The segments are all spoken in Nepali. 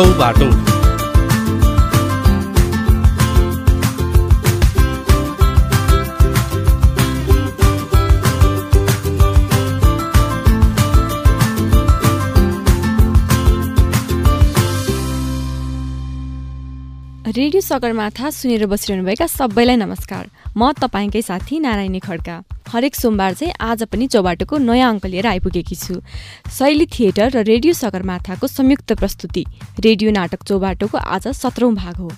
चौबाटो रेडियो सगरमाथा सुनेर बसिरहनुभएका सबैलाई नमस्कार। म तपाईँकै साथी नारायणी खड्का। हरेक सोमबार चाहिँ आज पनि चौबाटोको नयाँ अङ्क लिएर आइपुगेकी छु। शैली थिएटर र रेडियो सगरमाथाको संयुक्त प्रस्तुति रेडियो नाटक चौबाटोको आज सत्रौँ भाग हो।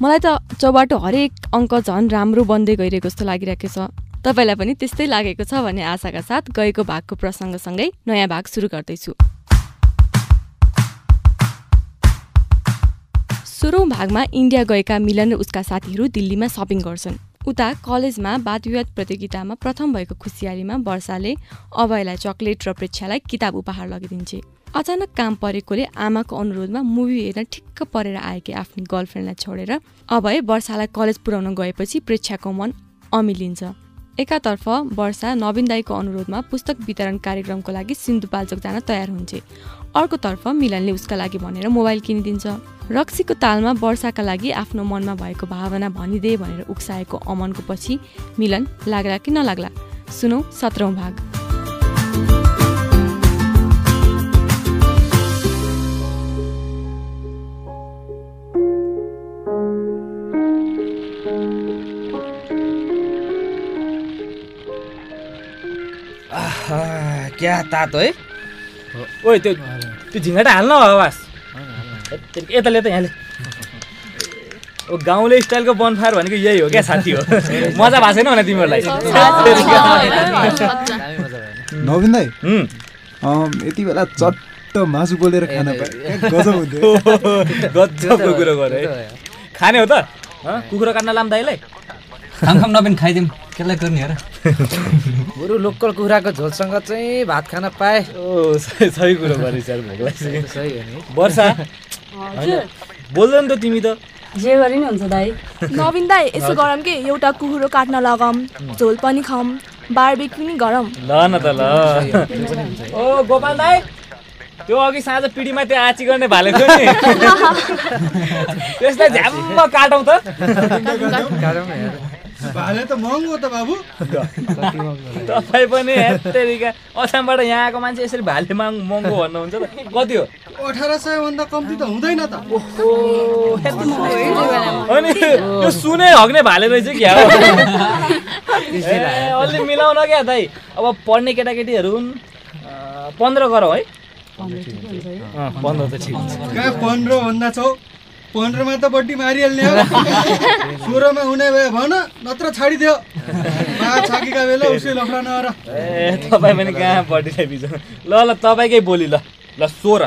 मलाई त चौबाटो हरेक अङ्क झन् राम्रो बन्दै गइरहेको जस्तो लागिरहेको छ। तपाईँलाई पनि त्यस्तै लागेको छ भन्ने आशाका साथ गएको भागको प्रसङ्गसँगै नयाँ भाग सुरु गर्दैछु। सोह्रौँ भागमा इन्डिया गएका मिलन र उसका साथीहरू दिल्लीमा सपिङ गर्छन्। उता कलेजमा वादविवाद प्रतियोगितामा प्रथम भएको खुसियालीमा वर्षाले अभयलाई चक्लेट र प्रेक्षालाई किताब उपहार लगिदिन्छे। अचानक काम परेकोले आमाको अनुरोधमा मुभी हेर्न ठिक्क परेर आएकी आफ्नो गर्लफ्रेन्डलाई छोडेर अभय वर्षालाई कलेज पुर्याउन गएपछि प्रेक्षाको मन अमिलिन्छ। एकातर्फ वर्षा नवीन दाईको अनुरोधमा पुस्तक वितरण कार्यक्रमको लागि सिन्धुपाल्चोक जान तयार हुन्छे। अर्कोतर्फ मिलनले उसका लागि भनेर मोबाइल किनिदिन्छ। रक्सीको तालमा वर्षाका लागि आफ्नो मनमा भएको भावना भनिदे भनेर उक्साएको अमनको पछि मिलन लाग्ला कि नलाग्ला? सुनौ सत्रौँ भाग। क्या तातो है? ओ त्यो त्यो झिङ्गाटा हाल्न आवाज यता ले त यहाँले। ओ गाउँले स्टाइलको बनफायर भनेको यही हो क्या साथी हो। मजा भएको छैन भने तिमीहरूलाई। नवीन दाई यति बेला चट्ट मासु बोलेर खान पाए गजब हुन्थ्यो। गजबको कुरो गरे है। खाने हो त? कुखुरा काट्न लाम दाइलाई खाम खाम नबिन खाइदिउँ। केलाई गर्ने हेर बरु लोकल कुखुराको झोलसँग चाहिँ भात खान पाए। ओ सही कुरो गरे सर भोक सही हो नि। वर्षा? होइन बोल्दैन त तिमी त। जे गरे नि हुन्छ दाइ। नवीन दाई यसो गरौँ कि? एउटा कुखुरो काट्न लगाऊँ झोल पनि खाऊँ बारबेक पनि गरौँ। ल न त ल। ओ गोपाल दाई त्यो अघि साँझ पिँढीमा त्यो आची गर्ने भाले थियो नि। त्यसलाई झ्याम्म काटौँ त। भाले त महँगो त बाबु। तपाईँ पनि हेत्तेरिका अछामबाट यहाँ आएको मान्छे यसरी भाले माग महँगो भन्नुहुन्छ त। कति हो? अठार सय भन्दा कम्ती त हुँदैन त। अनि त्यो सुनै हग्ने भाले रहेछ क्या हो? अलि मिलाउन क्या दाइ? अब पढ्ने केटाकेटीहरू हुन् पन्ध्र गरौँ है पन्ध्र त ठिक हुन्छ। पन्ध्र भन्दा छौ? पन्ध्रमा त बड्डी मारिहाल्ने हो। सोह्रमा हुने भए भन नत्र छाडिदियो। मा छाकेका बेला उसै लफडा नगर ए तपाईँ पनि कहाँ पढिरहेको बिच ल ल तपाईँकै बोली ल। ल सोह्र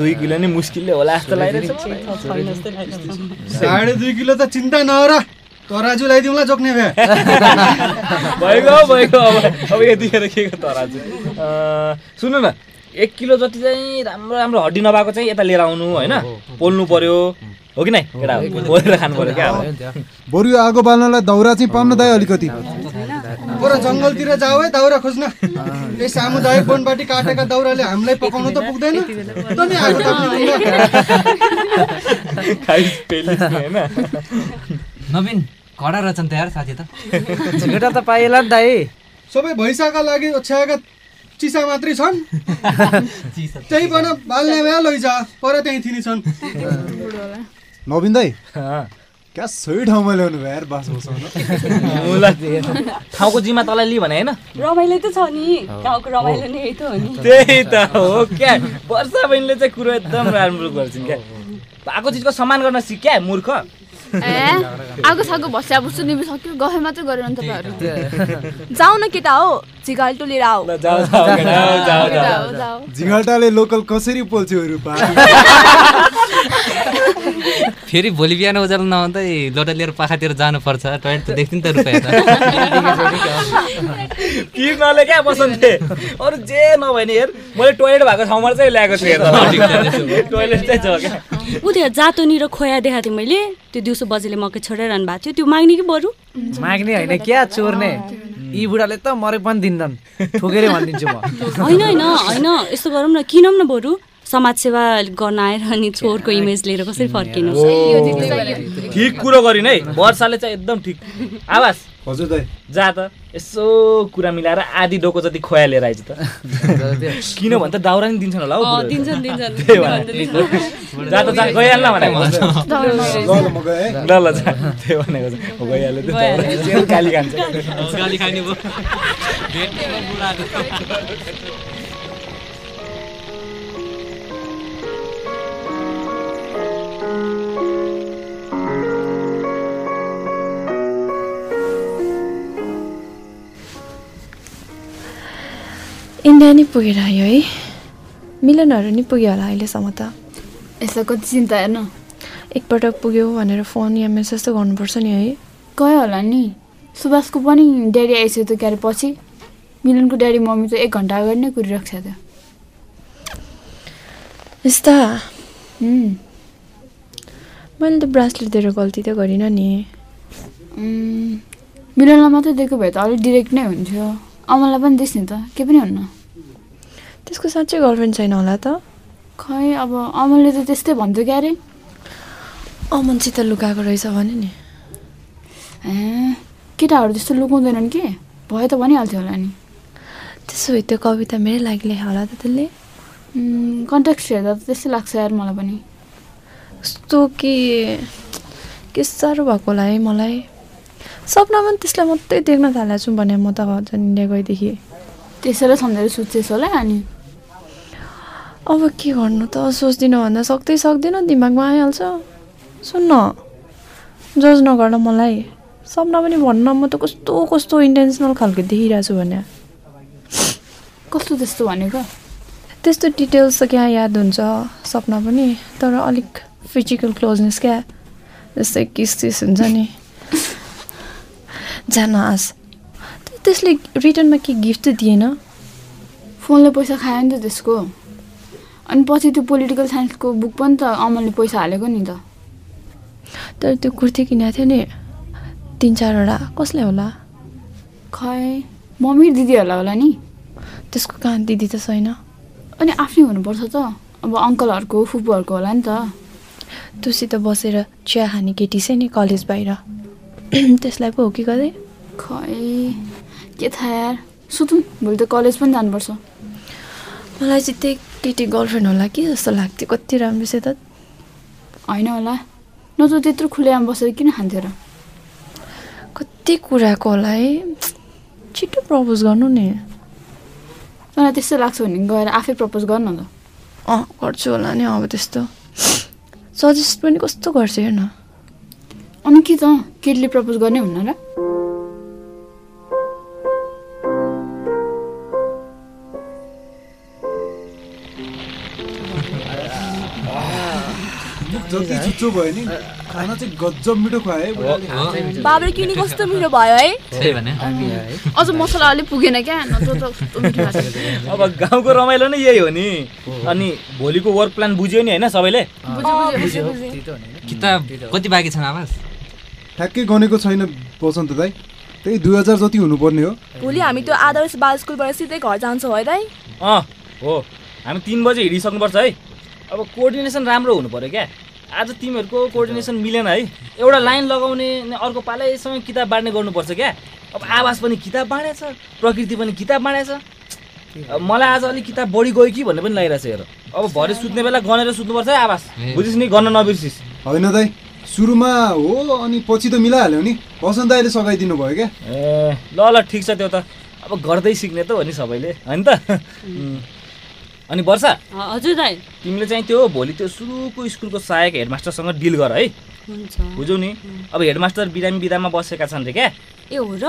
दुई किलो नि मुस्किलले होला जस्तो लागिरहेछ। साढे दुई किलो त चिन्ता नगर तराजु लगाइदिउँला जोक्ने भए। भइगयो भइगयो अब अब यतिखेर के तराजु? अँ, सुन्नु न एक किलो जति चाहिँ राम्रो राम्रो हड्डी नभएको चाहिँ यता लिएर आउनु होइन? पोल्नु पर्यो। हो कि नै? केटा पोलेर खानु पर्यो क्या बरु यो आगो बाल्नलाई दाउरा चाहिँ पाउनु दाइ अलिकति। पर जङ्गलतिर जाऊ है दाउरा खोज्न। यही सामुदायिक वनबाटी काटेका दाउराले हामीलाई पकाउनु त पुग्दैन। त नि आगो ताप्ने हुँदा। खाइ पेलिस नि होइन? नवीन कडा रहेछन् त यार साथी त। झिङ्गटा त पाइएला नि दाइ सबै भैँसाका लागि ओछ्याएका चिसा मात्रै छन्। त्यही पनि बाल्ने भए लैजा पर त्यहीँ थिनी छन्। नवीन दाई क्या सही ठाउँमा ल्याउनु भयो यार बास ठाउँको जिम्मा तँलाई लि भने होइन? रमाइलो त छ नि। गाउँको रमाइलो नै त हो नि। त्यही त हो क्या? वर्षा बहिनीले चाहिँ कुरो एकदम राम्रो गर्छिन् क्या? भएको चिजको सम्मान गर्न सिक क्या मूर्ख? ए? आगो सागो भस्या बुस्छु निभिसक्यो गफे मात्रै गरेर नि तपाईँहरू जाऊ न केटा हो। झिगाल्टो लिएर आऊ। ल जाऊ जाऊ केटा, जाऊ जाऊ जाऊ। जाऊ झिङ्गटाले लोकल कसरी पोल्छ्यो रूपा फेरि भोलि बिहान उज्यालो नहुँदै लोटा लिएर पाखातिर जानुपर्छ। टोइलेट त देख्थ्यो नि त। रुपियाँ क्या बसन्थे अरू जे नभए नि हेर मैले टोइलेट भएको ठाउँमा चाहिँ ल्याएको टोइलेट चाहिँ छ क्या। ऊ त्यो जातोनी र खोया देखाएको थिएँ मैले। त्यो दिउँसो बजेले मकै छोडाइरहनु भएको थियो। त्यो माग्ने कि बरु? माग्ने होइन क्या चोर्ने? यी बुढाले त मरे पनि दिँदैन ठोकेरै भनिदिन्छु म। होइन होइन होइन। यस्तो गरौँ न। किनौँ न बरु। समाजसेवा गर्न आएर अनि छोरको इमेज लिएर कसरी फर्किनु? ठिक कुरो गरिन् है वर्षाले चाहिँ एकदम ठिक। आवाज। हजुर दाइ। जा त यसो कुरा मिलाएर आधी डोको जति खोया लिएर आइज त। किन भन् त दाउरा नि दिन्छन् होला हौ बुढोहरूले। दिन्छन् दिन्छन् त्यही भएर। जा त जा गइहाल्न भनेको ल ल म गएँ है। ल ल जा। त्यही भनेको चाहिँ हो, गइहाल्यो त्यो दाउरा। जेल गाली खान्छ। इन्डिया नि पुगेर आयो है। मिलनहरू नि पुग्यो होला अहिलेसम्म त। यसलाई कति चिन्ता हेर्न। एकपटक पुग्यो भनेर फोन या मेसेज त गर्नुपर्छ नि है। गयो होला नि। सुभाषको पनि ड्याडी आइसक्यो त क्यारे पछि। मिलनको ड्याडी मम्मी त एक घन्टा अगाडि नै कुरिरहेको छ त। यस्ता। मैले त ब्रासलेट दिएर गल्ती त गरिनँ नि। मिलनलाई मात्रै दिएको भए त अलिक डिरेक्ट नै हुन्थ्यो। अमललाई पनि दिस् नि त के पनि हुन्न। त्यसको साँच्चै गर्लफ्रेन्ड छैन होला त। खै अब अमलले त त्यस्तै भन्थ्यो क्यारे अमनसित लुकाएको रहेछ भने नि। ए केटाहरू त्यस्तो लुकाउँदैनन् के? भए त भनिहाल्थ्यो होला नि। त्यसो भए त्यो कविता मेरै लागि लेखा होला त त्यसले। कन्ट्याक्ट हेर्दा त त्यस्तै लाग्छ यार मलाई पनि। कस्तो के के साह्रो भएको होला है मलाई। सपनामा पनि त्यसलाई मात्रै देख्न थालेको छु भने म त झन् इन्डिया गएदेखि त्यसैलाई सम्झेर सुत्छेस् होला अनि अब के गर्नु त सोच्दिनँ भन्दा सक्दै सक्दिनँ दिमागमा आइहाल्छ सुन्न जज नगर मलाई सपना पनि भन्न म त कस्तो कस्तो इन्टेन्सनल खालको देखिरहेको छु भने कस्तो त्यस्तो भनेको त्यस्तो डिटेल्स त क्या याद हुन्छ सपना पनि तर अलिक फिजिकल क्लोजनेस क्या जस्तै किस सिस हुन्छ नि जान आस। त्यसले रिटर्नमा के गिफ्ट त दिएन। फोनले पैसा खायो नि त त्यसको। अनि पछि त्यो पोलिटिकल साइन्सको बुक पनि त अमलले पैसा हालेको नि त। तर त्यो कुर्ती किनेको थियो नि। तिन चारवटा। कसलाई होला? खै मम्मी दिदीहरूलाई होला नि। त्यसको कहाँ दिदी त छैन। अनि आफ्नै हुनुपर्छ त। अब अङ्कलहरूको फुपूहरूको होला नि त। तुसित बसेर चिया खाने केटी चाहिँ नि कलेज बाहिर। त्यसलाई पो हो कि कतै? खै के थाहा यार। सुतौँ भोलि त कलेज पनि जानुपर्छ। मलाई चाहिँ त्यही केटी गर्लफ्रेन्ड होला कि जस्तो लाग्थ्यो। कति राम्रो छ त। होइन होला। नत्र त्यत्रो खुलेआम बसेर किन खान्थ्यो र? कति कुराको होला है। छिटो प्रपोज गर्नु नि। तँलाई त्यस्तो लाग्छ भने गएर आफै प्रपोज गर्न त अँ गर्छु होला नि अब त्यस्तो। सजेस्ट पनि कस्तो गर्छ हेर्न। अनि के त केटीले प्रपोज गर्ने हुन्न र? चुच्चो भयो नि। खाना चाहिँ गजब मिठो खुवाए बुढाले। बाबा किनी कस्तो मिठो भयो है? अझ मसला अलिक पुगेन क्या? मिठो। अब गाउँको रमाइलो नै यही हो नि। अनि भोलिको वर्क प्लान बुझ्यो नि होइन सबैले? किताब कति बाँकी छन् आवाज? ठ्याक्कै गनेको छैन बसन्त दाई। त्यही दुई हजार जति हुनुपर्ने हो। भोलि हामी त्यो आदर्श बाल स्कुलबाट सिधै घर जान्छौँ है दाइ अँ हो। हामी तिन बजे हिँडिसक्नुपर्छ है। अब कोअर्डिनेसन राम्रो हुनु पऱ्यो क्या? आज तिमीहरूको कोअर्डिनेसन मिलेन है। एउटा लाइन लगाउने अनि अर्को पालैसँग किताब बाँड्ने गर्नुपर्छ क्या। अब आवाज पनि किताब बाँडेछ प्रकृति पनि किताब बाँडेछ। अब मलाई आज अलिक किताब बढी गयो कि भन्ने पनि लागिरहेछ हेर। अब भरे सुत्ने बेला गनेर सुत्नुपर्छ है आवाज। बुझिस् नि गर्न नबिर्सिस्। होइन दाई सुरुमा हो अनि पछि त मिलाइहाल्यो नि। बसन्त दाईले सघाइदिनु भयो क्या। ए ल ल ठिक छ त्यो त। अब गर्दै सिक्ने त हो नि सबैले होइन त. अनि वर्षा हजुर दाइ तिमीले चाहिँ त्यो भोलि त्यो सुरुको स्कुलको सहायक हेडमास्टरसँग डिल गर है। बुझ्यौ नि? अब हेडमास्टर बिरामी बिदामा बसेका छन् रे क्या। ए हो र?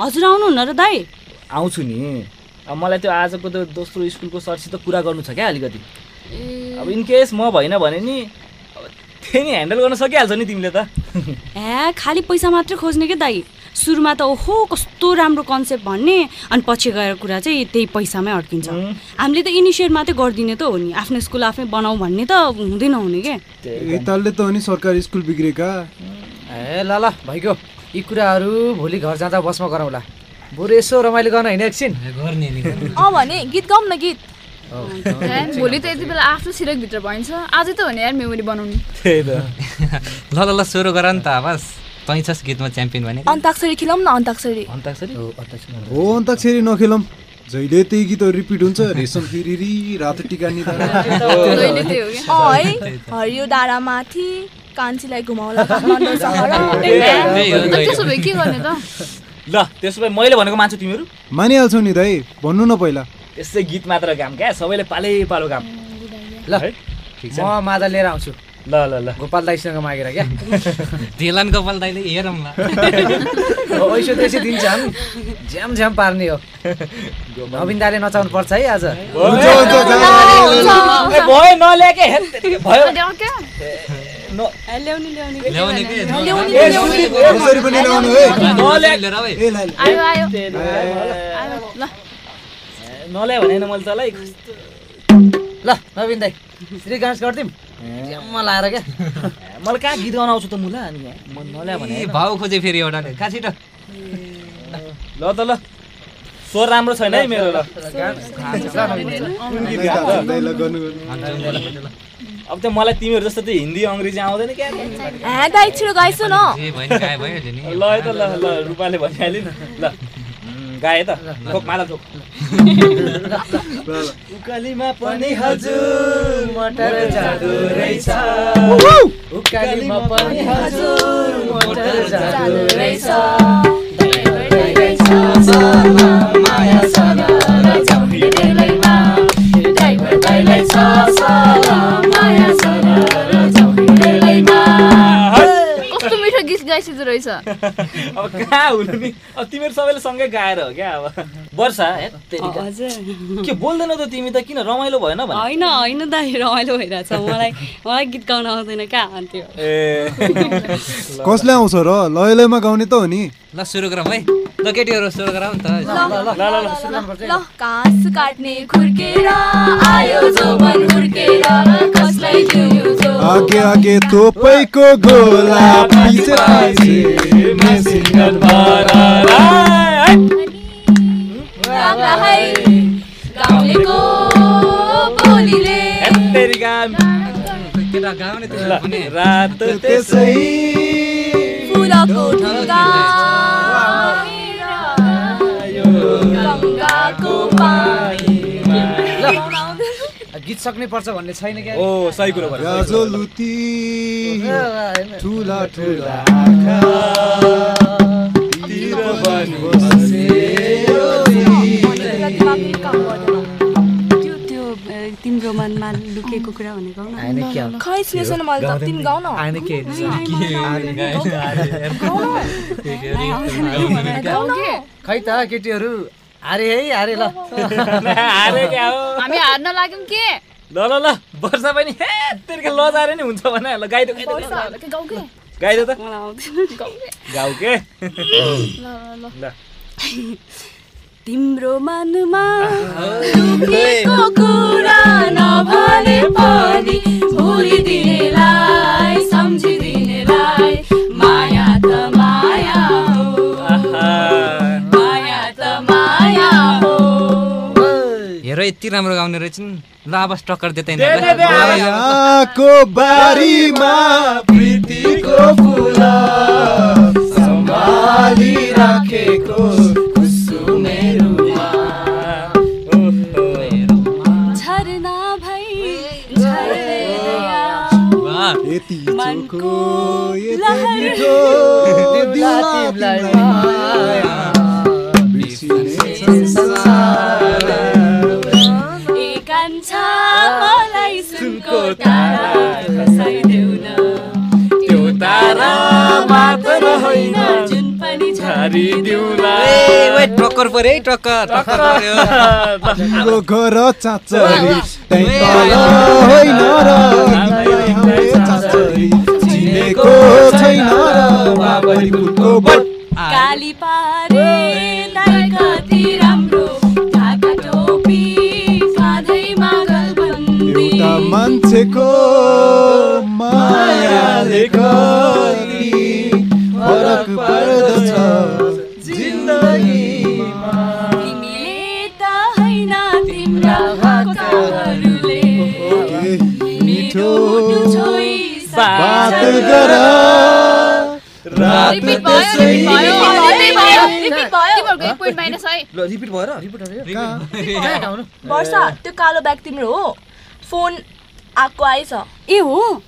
हजुर आउनुहुन्न र दाइ आउँछु नि। अब मलाई त्यो आजको त्यो दोस्रो स्कुलको सरसित कुरा गर्नु छ क्या अलिकति। अब इनकेस म भएन भने नि त्यही नि ह्यान्डल गर्न सकिहाल्छ नि तिमीले त। ए खालि पैसा मात्रै खोज्ने के दाइ सुरुमा त ओहो कस्तो राम्रो कन्सेप्ट भन्ने। अनि पछि गएर कुरा चाहिँ त्यही पैसामै अड्किन्छ। हामीले त इनिसिएट मात्रै गरिदिने त हो नि। आफ्नो स्कुल आफै बनाऊ भन्ने त हुँदैन हुने के? त्यही त। त अनि सरकारी स्कुल बिग्रेका। ए ल ल भइगयो। यी कुराहरू भोलि घर जाँदा बसमा गरौँला। बरु यसो रमाइलो गर्न होइन एकछिन। नि। अँ भने गीत गाउँ न गीत। हे, भोलि त यति बेला आफ्नो सिरकभित्र भइन्छ आजै त हो नि यार मेमोरी बनाउनु। त्यही त। ल ल ल सुरु गर नि त आवाज तै छस् गीतमा च्याम्पियन भने अन्ताक्षरी खेलौँ न अन्ताक्षरी। अन्ताक्षरी? हो अन्ताक्षरी नखेलौँ। जहिले त्यही गीतहरू रिपिट हुन्छ रेशम फिरिरी रातो टिका निधारा जहिले त्यही हो क्या अँ है? हरियो डाँडा माथि कान्छीलाई घुमाउला के गर्ने त? ल त्यसो भए मैले भनेको मान्छे तिमीहरू? मानिहाल्छौ नि दाइ भन्नु न पहिला। त्यसै गीत मात्र काम क्या सबैले पालै पालो काम ल है ठिक छ। म माजा लिएर आउँछु। ल ल ल। गोपाल दाईसँग मागेर क्या? देलान गोपाल दाइले हेरौँ ल ऐसो त्यसै दिन्छ हामी झ्याम झ्याम पार्ने हो। नवीन दाले नचाउनु पर्छ है आज। भयो। भयो भने मैले तँलाई। ल नवीन दाई श्री गणेश गरिदिउँ झ्याममा लाएर क्या? मलाई कहाँ गीत गाउन आउँछ त मुला? अनि म नल्याए भने। भाउ खोजे फेरि एउटाले कहाँ छिटो? ल त ल। स्वर राम्रो छैन है मेरो ल। अब त मलाई तिमीहरू जस्तो त हिन्दी अङ्ग्रेजी आउँदैन क्या। दाइ छिटो गाइसु न। ल है त ल ल रूपाले भनिहाल्यो नि। ल। गाएँ त ठोक माला ठोक उकालीमा पनि हजुर मटर जादु रहेछ उकालीमा पनि हजुर मटर जादु रहेछ माया सदा रचाउने बेलैमा ड्राइभर दाइलाई छ सलाम माया गाइसिँदो रहेछ। अब कहाँ हुनु नि? अब तिमीहरू सबैले सँगै गाएर हो क्या अब। वर्षा हे तेरिका। हजुर के बोल्दैनौ त तिमी त? किन रमाइलो भएन भने? होइन होइन दाइ रमाइलो भइरहेछ। मलाई मलाई गीत गाउन आउँदैन कहाँ आउँथ्यो ए। कसले आउँछ र? लय लयमा गाउने त हो नि। ल सुरु गरौँ है। ल केटीहरू सुरु गरौँ नि त। ल घाँस काट्ने खुर्केर आयो हुर्केर कसलाई दियो जो? आगे आगे तोपैको गोला पछि पछि मेसिन गन राम्रा है। गाउँलेको बोलीले। तेरिका केटा गाउने त ल, भने रात त्यसै ढुङ्गा गङ्गाको पानी गीत सक्नै पर्छ भन्ने छैन क्या? ओ सही कुरो ठुला ठुला खै मैले त तिमी गाउन खै केटीहरू। हारे है हारे ल। हारे क्या हो? हामी हार्न लाग्यौँ के? ल ल ल। वर्षा पनि हे तेरिका लजाएर नि हुन्छ भने। ल गाइदो गाइदो त। मलाई आउँदैन गाउ के ल ल ल। तिम्रो मनमा लुकेको कुरा नभने पनि भुलिदिनेलाई यति राम्रो गाउने रहेछन् ल अब टक्कर देतै दे, दे, दे, अब। मायाको बारीमा प्रीतिको फुल सम्हाली राखेको यति चोखो यति लहर। मिठो दिउला तिमीलाई माया सुनको तारा खसाइदेऊ न तारा मात्र होइन पनि टक्कर पऱ्यो है टक्कर रिपिट भएर वर्षा त्यो कालो ब्याग तिम्रो हो। फोन आएको आएछ। ए हो?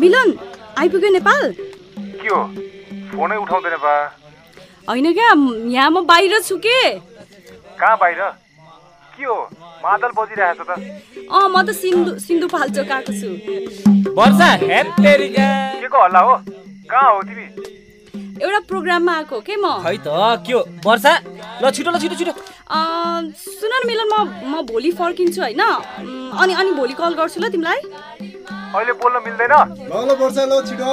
मिलन आइपुग्यो नेपाल? के हो? फोनै उठाउँदैन बा। होइन क्या यहाँ म बाहिर छु के? कहाँ बाहिर? के हो? मादल बजिरहेको छ त। अँ म त सिन्धु सिन्धुपाल्चोक आएको छु। वर्षा हेत्तेरिका के को हल्ला हो? कहाँ हो तिमी? एउटा प्रोग्राममा आएको के म? खै त के हो? वर्षा? ल छिटो ल छिटो छिटो। अँ, सुन न मिलन म म भोलि फर्किन्छु होइन। अनि अनि भोलि कल गर्छु ल तिमीलाई। अहिले बोल्न मिल्दैन? ल ल वर्षा ल छिटो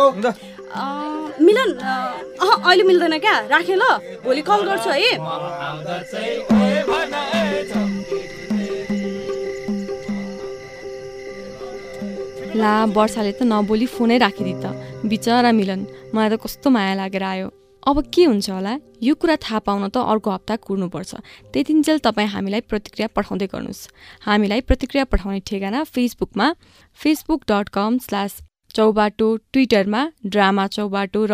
मिलन अँ, अहँ, अहिले मिल्दैन क्या? राखेँ ल भोलि कल गर्छु है। ला वर्षाले त नबोली फोनै राखिदिए त बिचरा मिलन मलाई त कस्तो माया लागेर आयो। अब के हुन्छ होला? यो कुरा थाहा पाउन त अर्को हप्ता कुर्नुपर्छ। त्यतिन्जेल तपाईँ हामीलाई प्रतिक्रिया पठाउँदै गर्नुहोस्। हामीलाई प्रतिक्रिया पठाउने ठेगाना फेसबुकमा Facebook dot com slash Chaubato ट्विटरमा ड्रामा चौबाटो र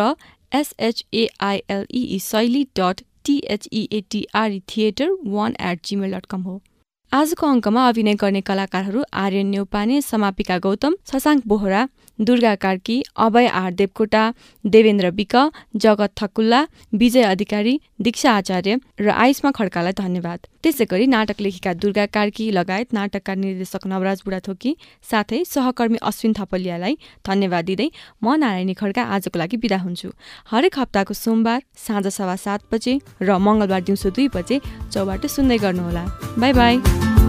एसएचएआइएलई शैली dot टिएचइएटिआरई theatre one at Gmail dot com हो। आजको अङ्कमा अभिनय गर्ने कलाकारहरू आर्यन न्यौपाने समापिका गौतम शशाङ्क बोहरा दुर्गा कार्की अभय आर देवकोटा देवेन्द्र विक जगत थकुल्ला विजय अधिकारी दीक्षा आचार्य र आयुष्मा खड्कालाई धन्यवाद। त्यसै गरी नाटक लेखिका दुर्गा कार्की लगायत नाटकका निर्देशक नवराज बुढाथोकी साथै सहकर्मी अश्विन थपलियालाई धन्यवाद दिँदै म नारायणी खड्का आजको लागि बिदा हुन्छु। हरेक हप्ताको सोमबार साँझ सवा सात बजे र मङ्गलबार दिउँसो दुई बजे चौबाट सुन्दै गर्नुहोला। Bye bye.